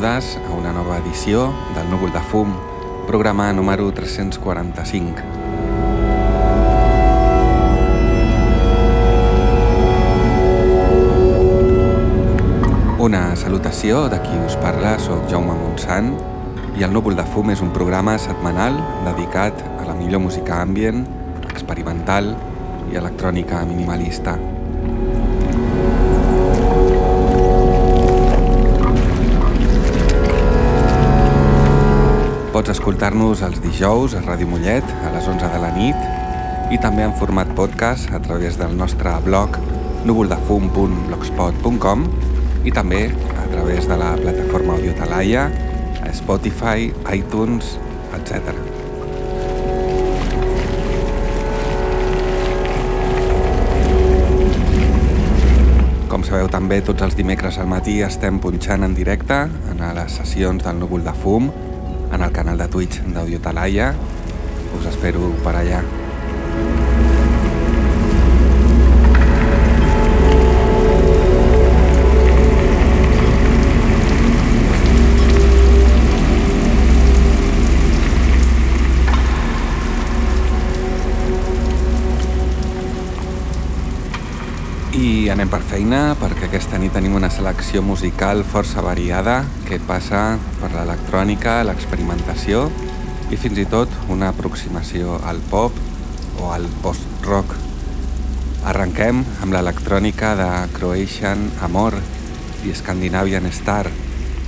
benvingudes a una nova edició del Núvol de Fum, programa número 345. Una salutació de qui us parla, sóc Jaume Montsant i el Núvol de Fum és un programa setmanal dedicat a la millor música ambient, experimental i electrònica minimalista. Escoltar-nos els dijous a Ràdio Mollet a les 11 de la nit i també en format podcast a través del nostre blog núvoldefum.blogspot.com i també a través de la plataforma Audio Talaia, Spotify, iTunes, etc. Com sabeu també, tots els dimecres al matí estem punxant en directe en les sessions del Núvol de Fum en el canal de Twitch d'Audio Talaia. Us espero per allà. I anem per feina perquè aquesta nit tenim una selecció musical força variada que passa per l'electrònica, l'experimentació i fins i tot una aproximació al pop o al post-rock. Arrenquem amb l'electrònica de Croatian Amor i Scandinavian Star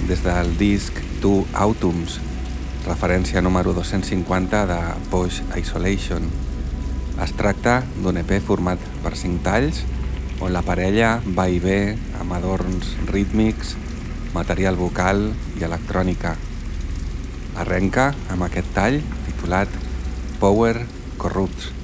des del disc Two Autumns, referència número 250 de Bosch Isolation. Es tracta d'un EP format per 5 talls on la parella va i ve amb adorns rítmics, material vocal i electrònica. Arrenca amb aquest tall titulat Power Corrupts.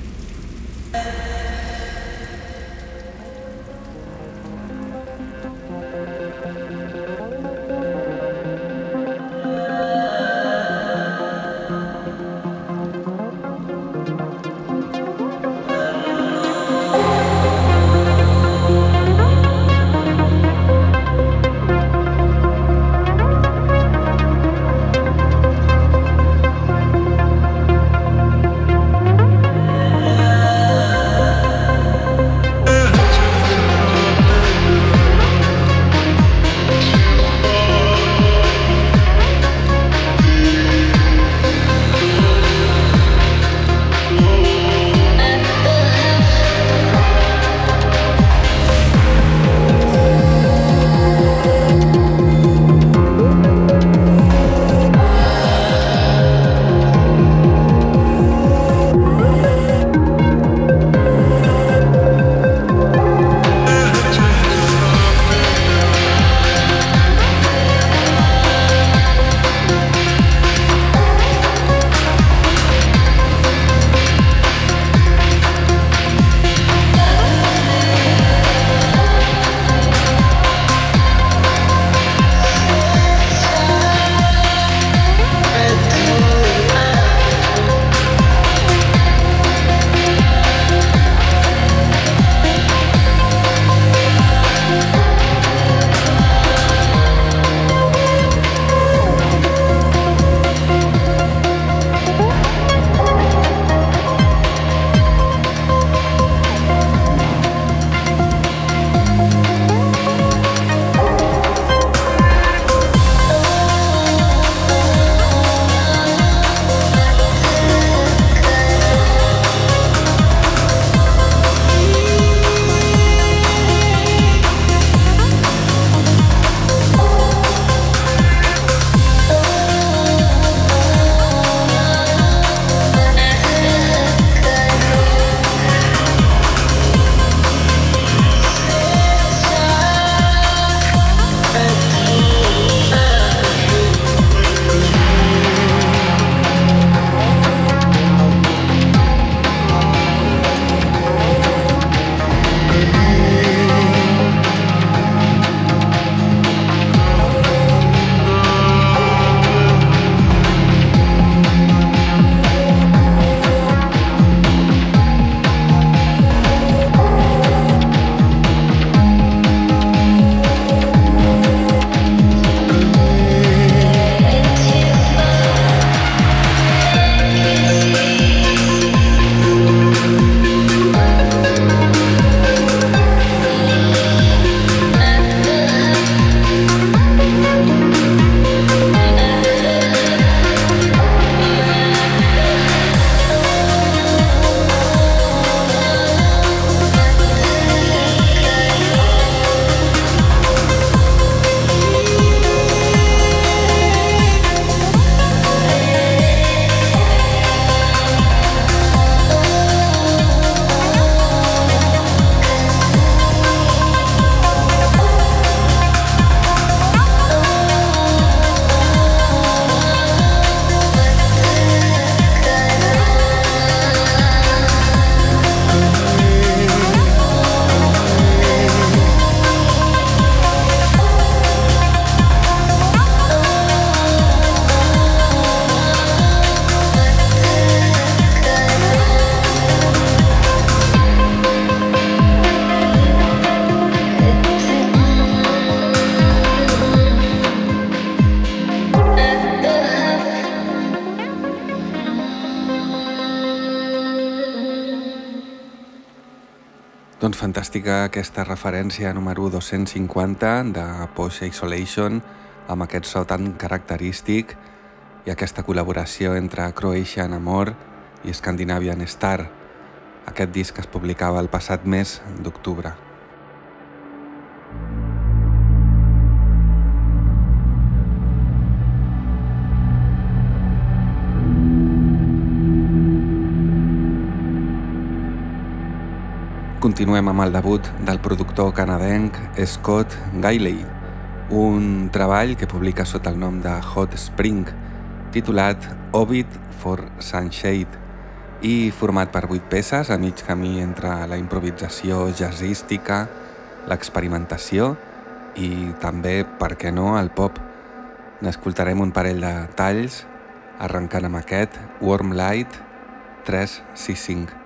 Aquesta referència número 250 de Posh Isolation amb aquest so tan característic i aquesta col·laboració entre Croatian Amor i Scandinavian Star, aquest disc es publicava el passat mes d'octubre. Continuem amb el debut del productor canadenc Scott Gailey, un treball que publica sota el nom de Hot Spring, titulat Ovid for Sunshade, i format per vuit peces a mig camí entre la improvisació jazzística, l'experimentació i també, per què no, el pop. N'escoltarem un parell de talls, arrencant amb aquest Warm Light 365.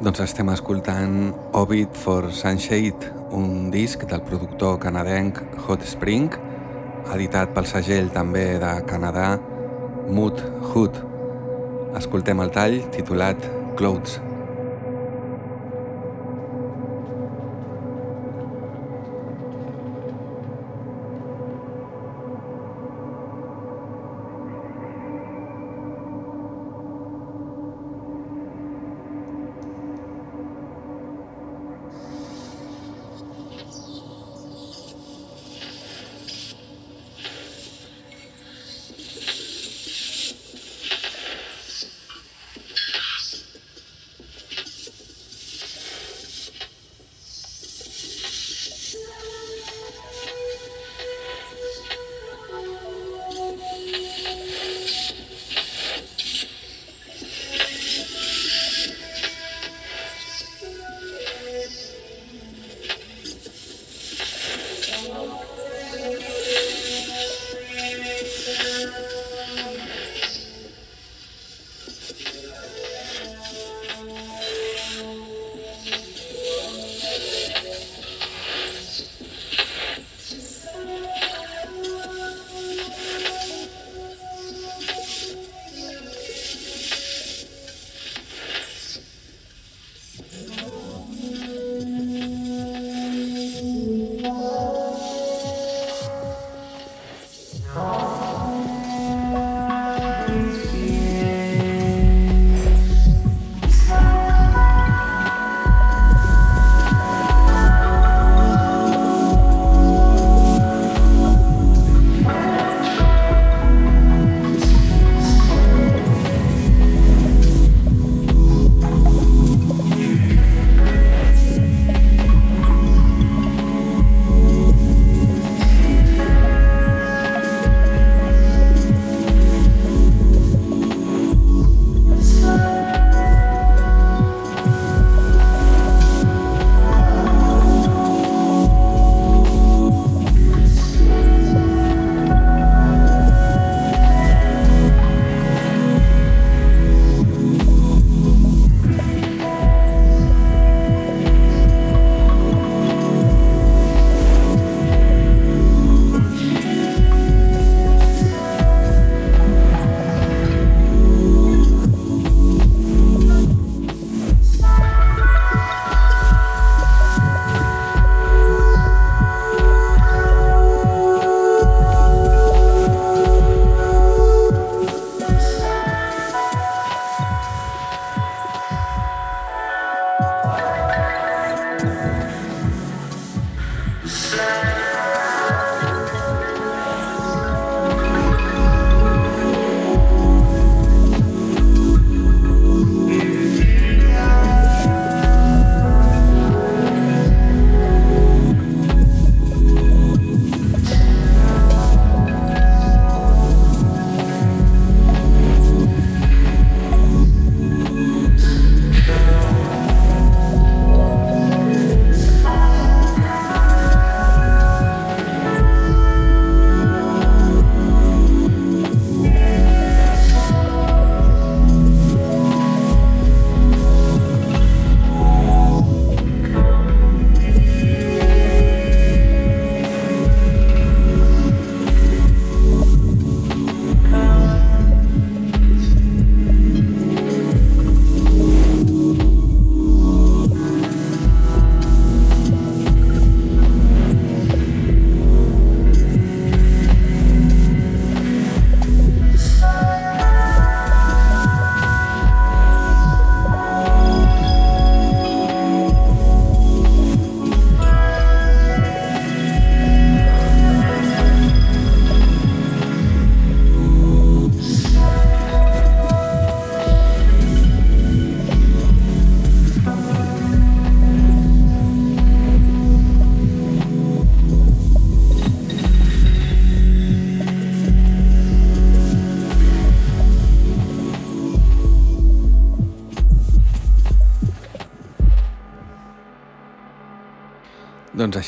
Doncs estem escoltant Ovid for Sunshade, un disc del productor canadenc Hot Spring, editat pel segell també de Canadà Mood Hood. Escoltem el tall titulat Clothes.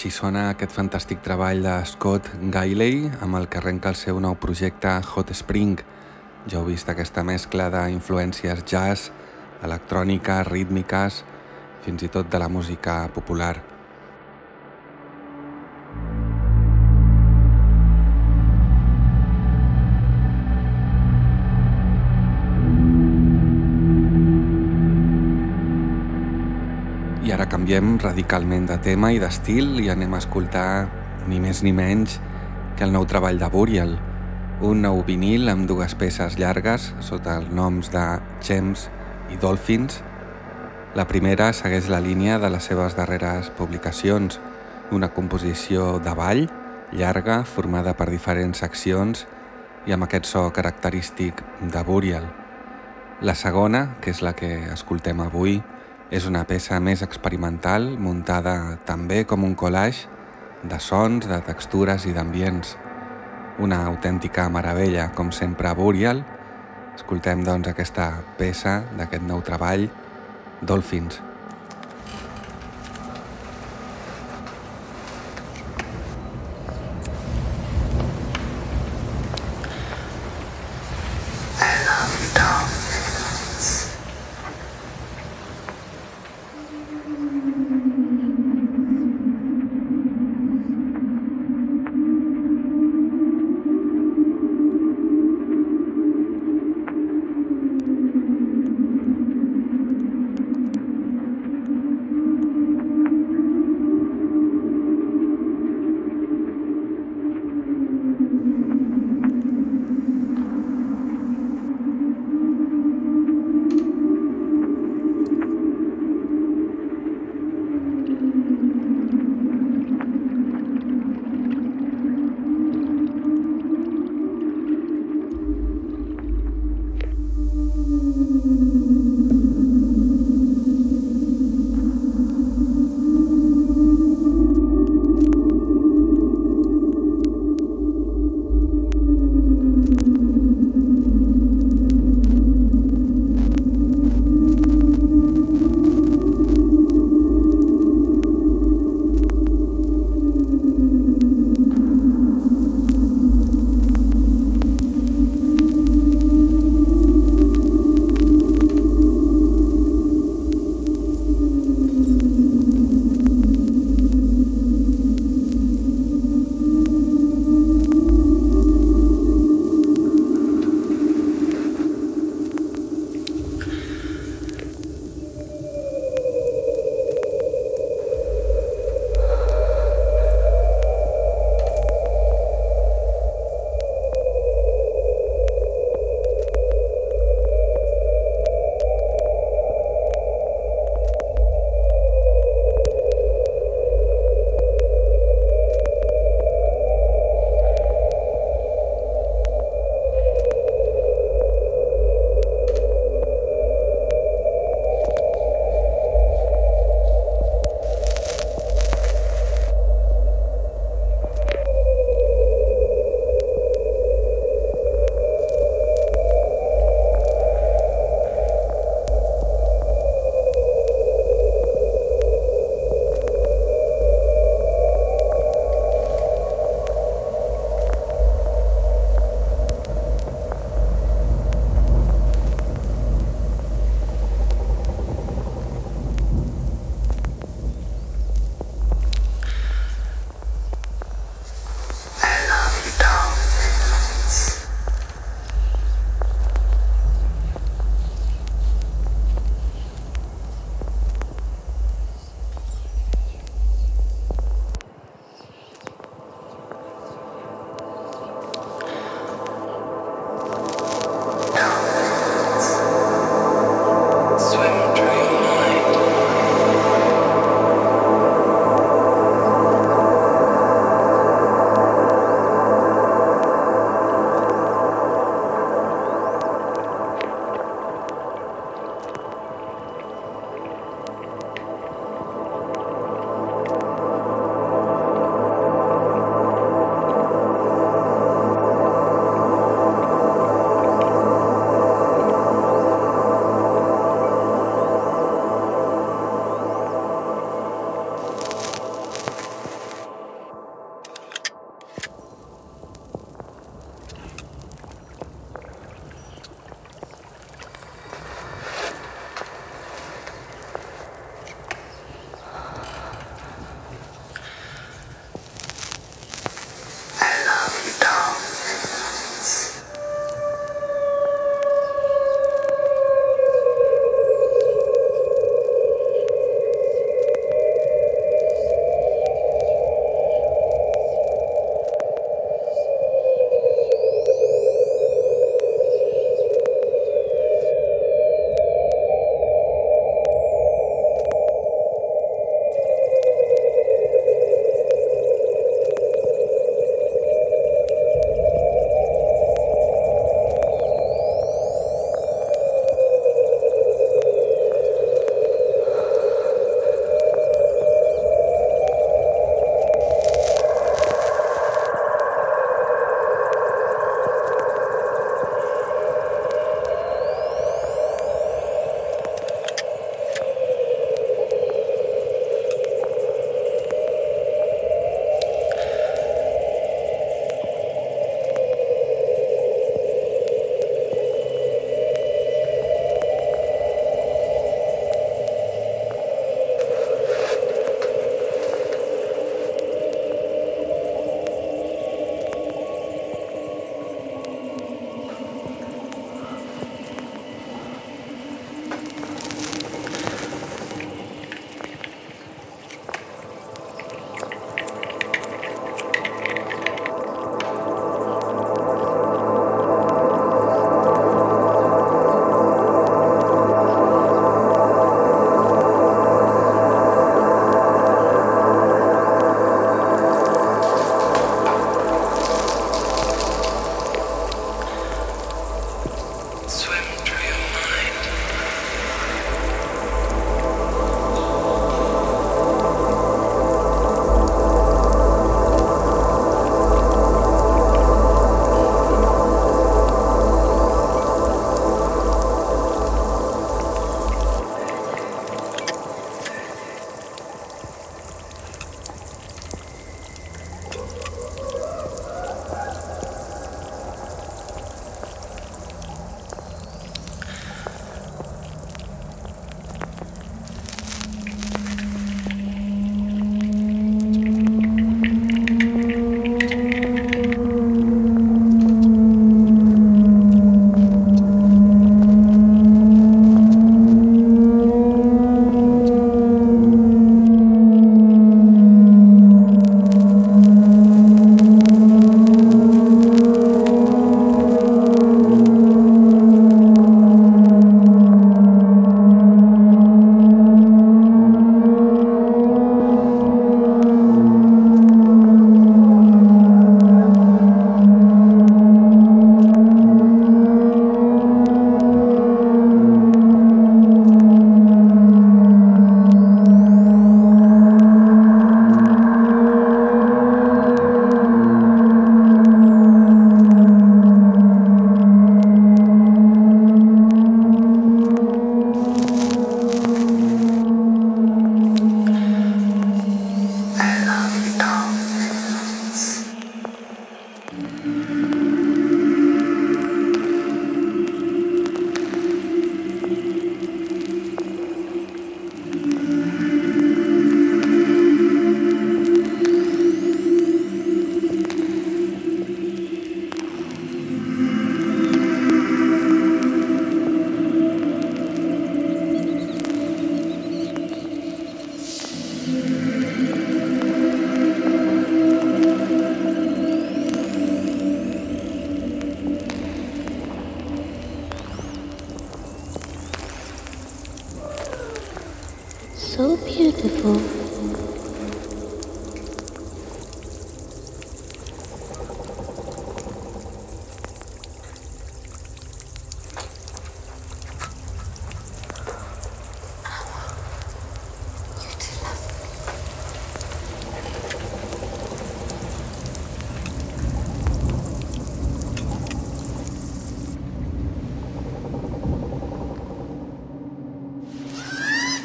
Així sona aquest fantàstic treball de Scott Gailey amb el que arrenca el seu nou projecte Hot Spring. Ja heu vist aquesta mescla d'influències jazz, electrònica, rítmiques, fins i tot de la música popular. Canviem radicalment de tema i d'estil i anem a escoltar ni més ni menys que el nou treball de Burial, un nou vinil amb dues peces llargues sota els noms de Gems i Dolphins. La primera segueix la línia de les seves darreres publicacions, una composició de ball llarga formada per diferents seccions i amb aquest so característic de Burial. La segona, que és la que escoltem avui, és una peça més experimental, muntada també com un collage de sons, de textures i d'ambients. Una autèntica meravella, com sempre Burial. Escoltem doncs aquesta peça d'aquest nou treball, Dolphins. so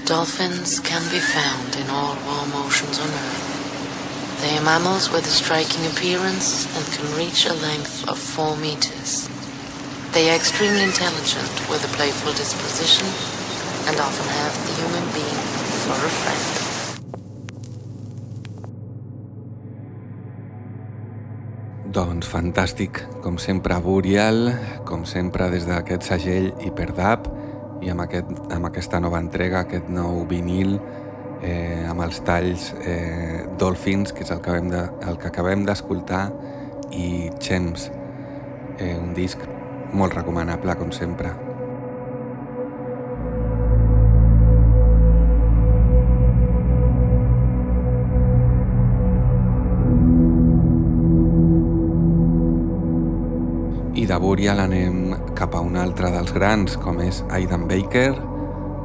Dolphins can be found in all warm oceans on Earth. They are mammals with a striking appearance and can reach a length of 4 meters. They are extremely intelligent with a playful disposition and often have the human being for a friend. Doncs fantàstic, com sempre Burial, com sempre des d'aquest segell Hyperdub, i amb, aquest, amb aquesta nova entrega, aquest nou vinil eh, amb els talls eh, Dolphins, que és el que, acabem de, el que acabem d'escoltar, i Chems, eh, un disc molt recomanable, com sempre. I de Burial anem cap a un altre dels grans, com és Aidan Baker,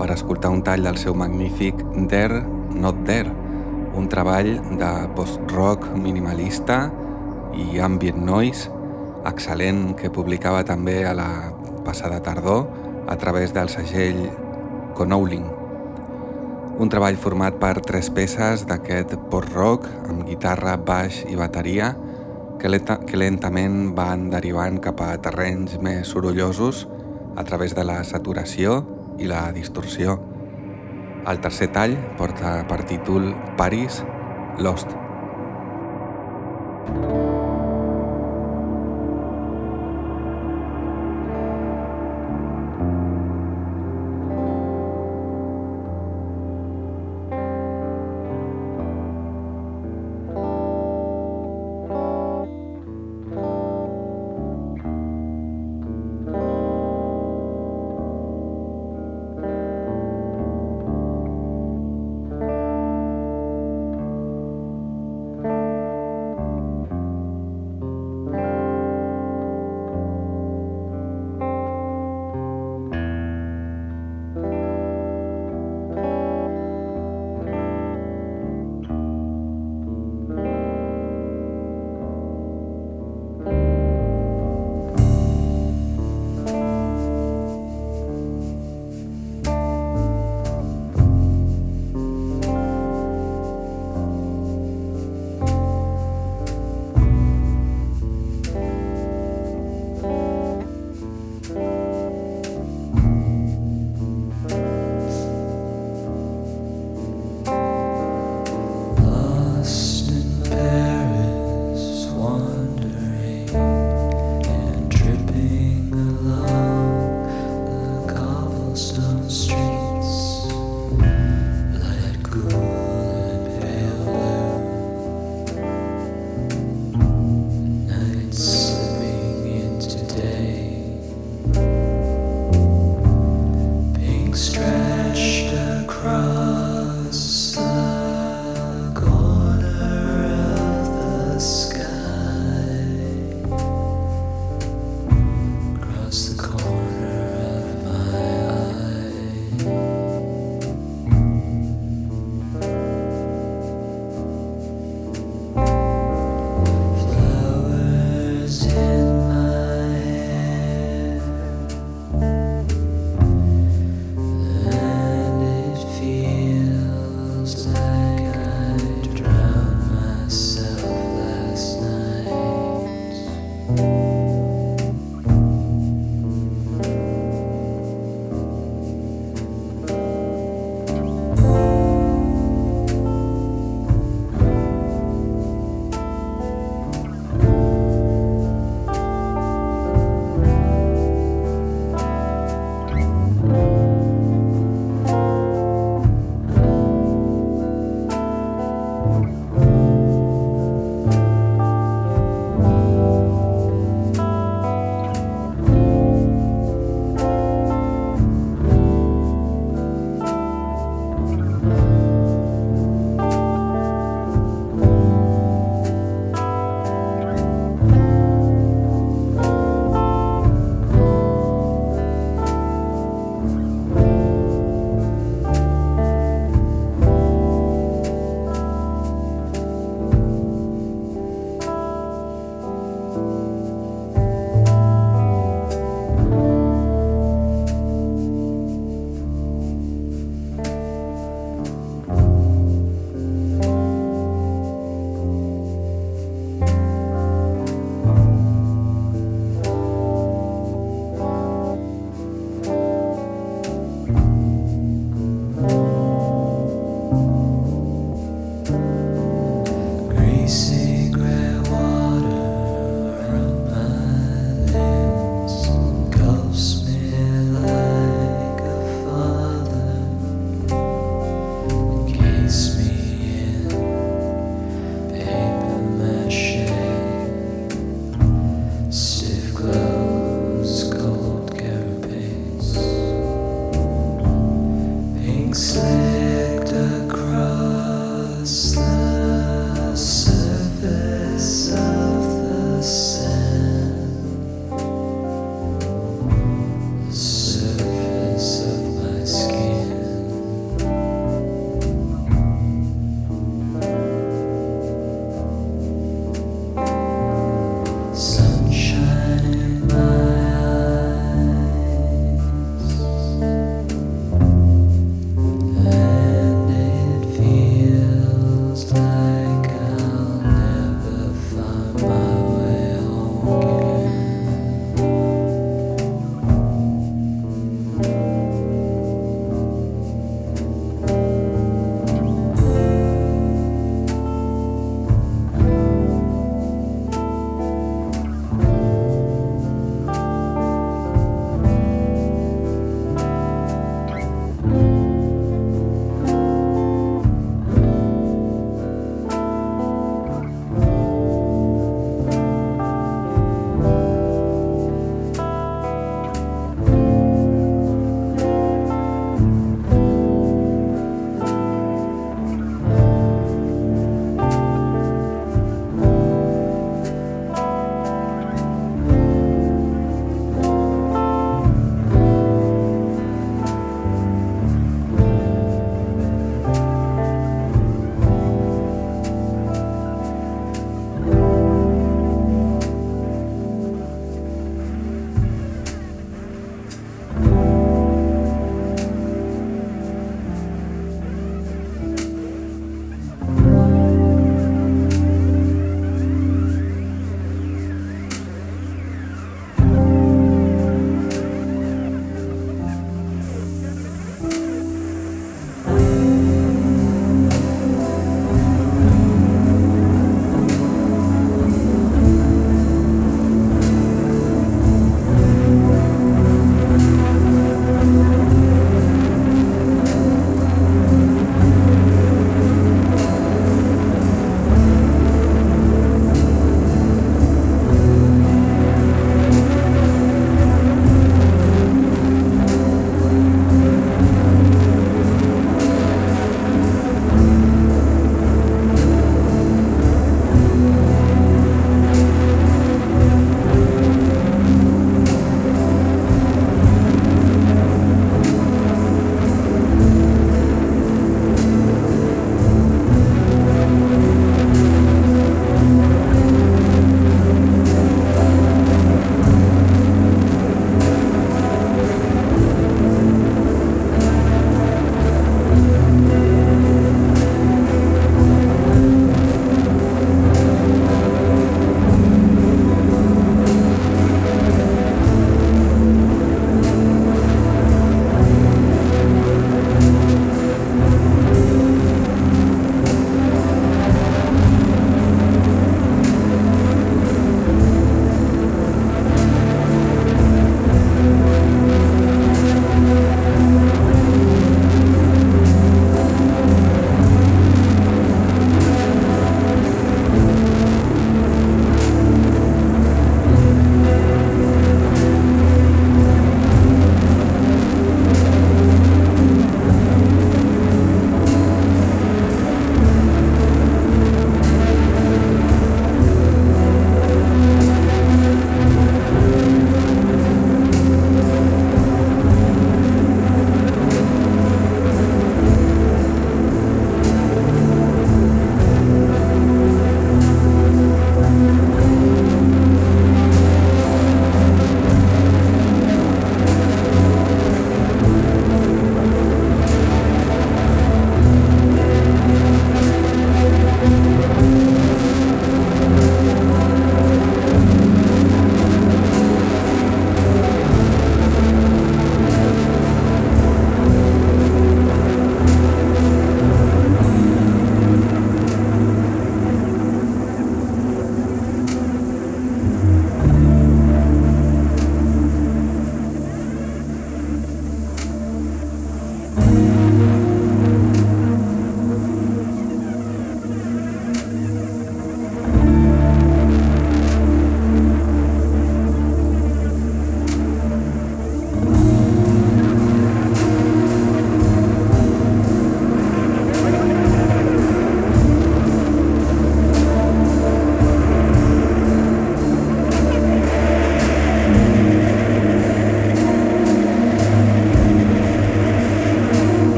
per escoltar un tall del seu magnífic There, Not There, un treball de post-rock minimalista i ambient noise excel·lent que publicava també a la passada tardor a través del segell Conowling. Un treball format per tres peces d'aquest post-rock amb guitarra, baix i bateria que, que lentament van derivant cap a terrenys més sorollosos a través de la saturació i la distorsió. El tercer tall porta per títol Paris Lost.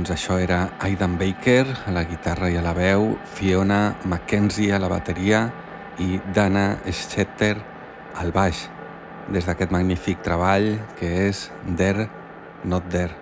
Doncs això era Aidan Baker a la guitarra i a la veu, Fiona McKenzie a la bateria i Dana Schetter al baix, des d'aquest magnífic treball que és There, Not There.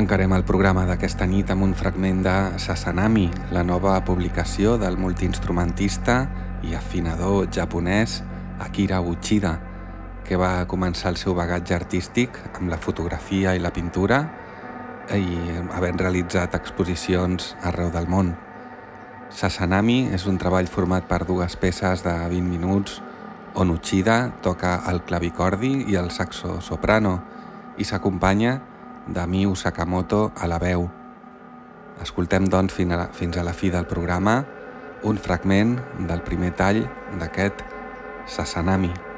Tancarem el programa d'aquesta nit amb un fragment de Sasanami, la nova publicació del multiinstrumentista i afinador japonès Akira Uchida, que va començar el seu bagatge artístic amb la fotografia i la pintura i havent realitzat exposicions arreu del món. Sasanami és un treball format per dues peces de 20 minuts on Uchida toca el clavicordi i el saxo soprano i s'acompanya de Miu Sakamoto a la veu. Escoltem, doncs, fins a, la, fi del programa un fragment del primer tall d'aquest Sasanami.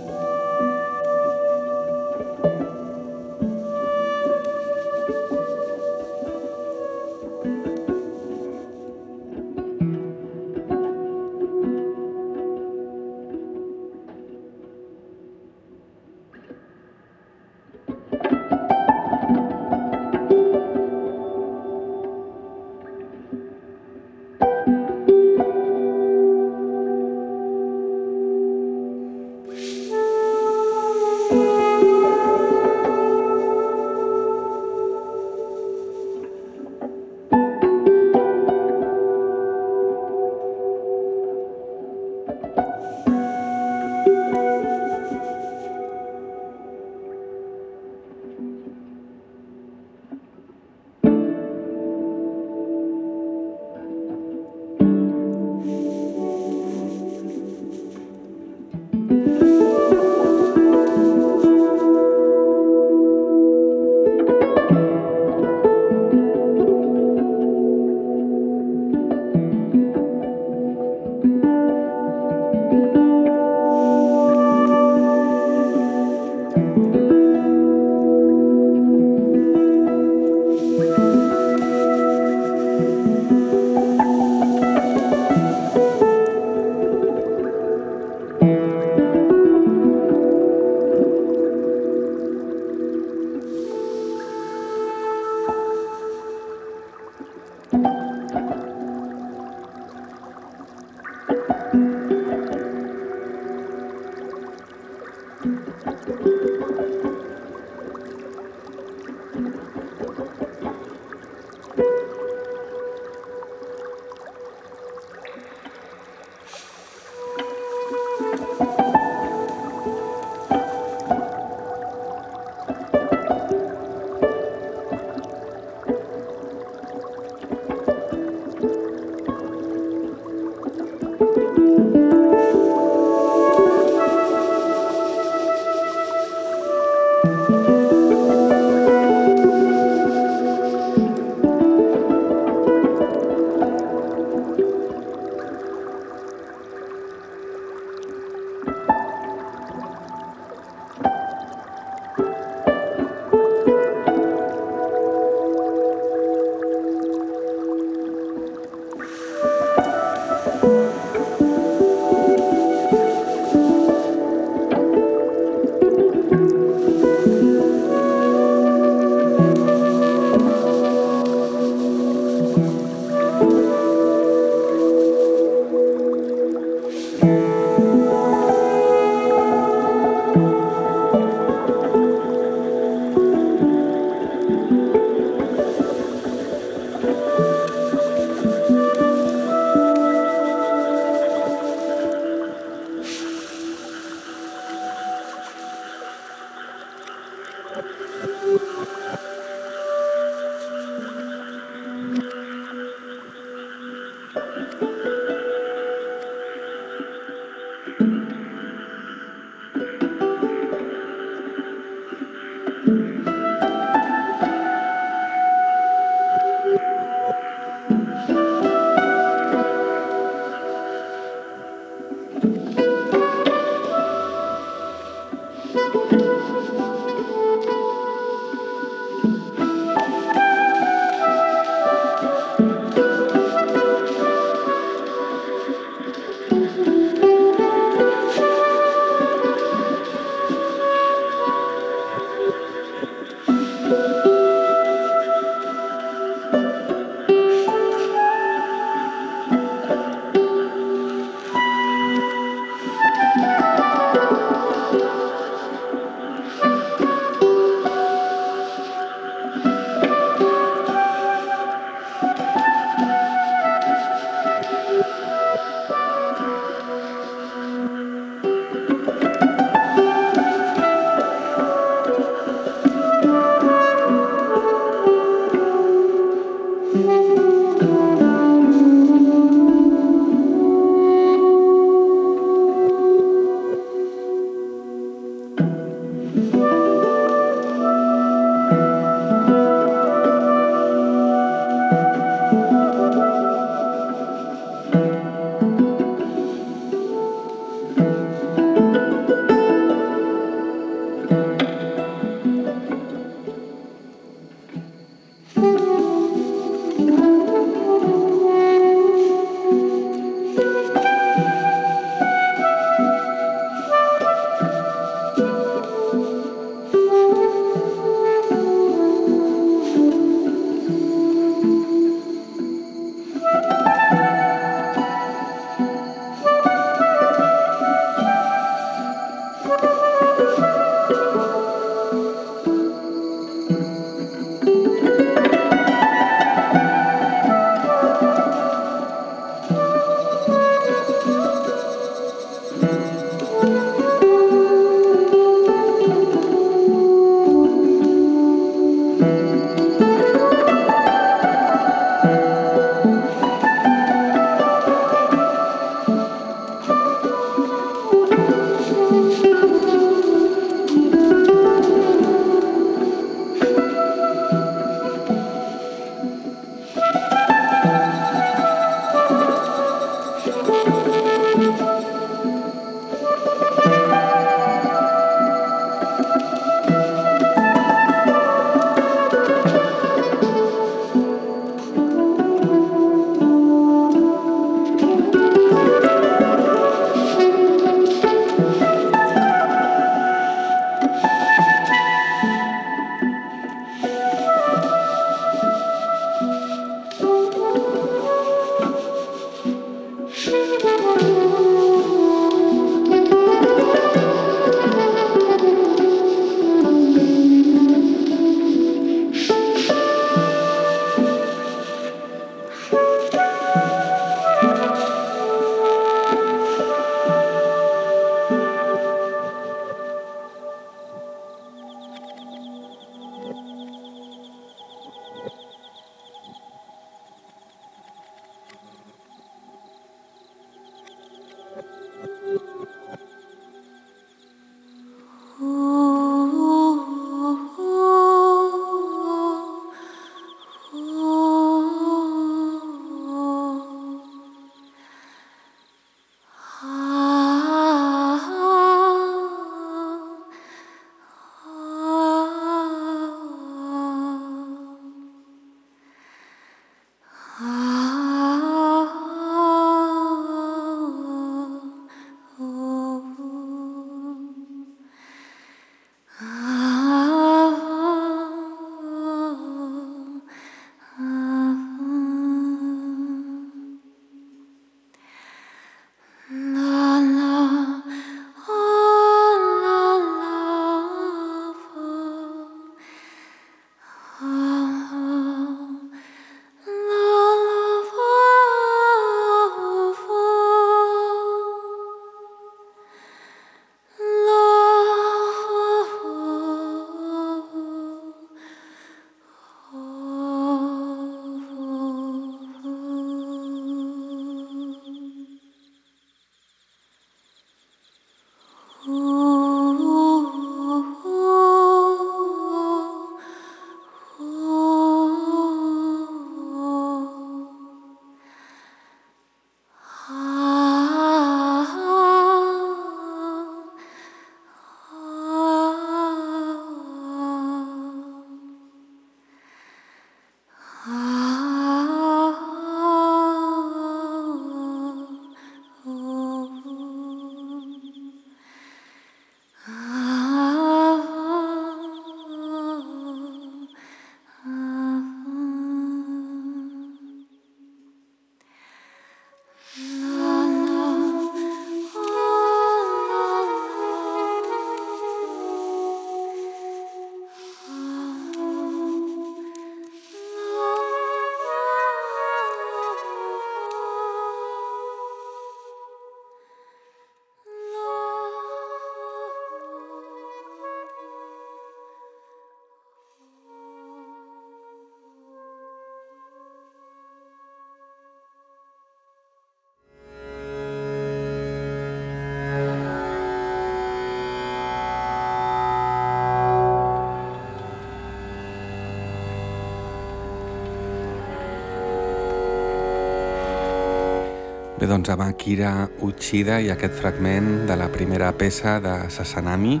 Bé, doncs amb Akira Uchida i aquest fragment de la primera peça de Sasanami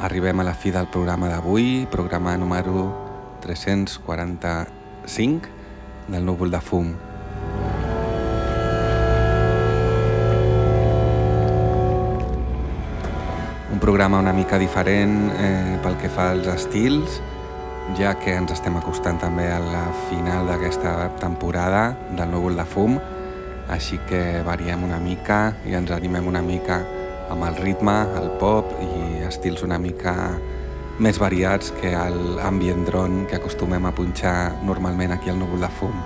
arribem a la fi del programa d'avui, programa número 345 del núvol de fum. Un programa una mica diferent eh, pel que fa als estils, ja que ens estem acostant també a la final d'aquesta temporada del núvol de fum, així que variem una mica i ens animem una mica amb el ritme, el pop i estils una mica més variats que l'ambient drone que acostumem a punxar normalment aquí al núvol de fum.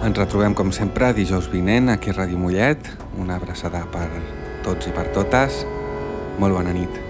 Ens retrobem com sempre dijous vinent aquí a Ràdio Mollet. Una abraçada per tots i per totes. Molt bona nit.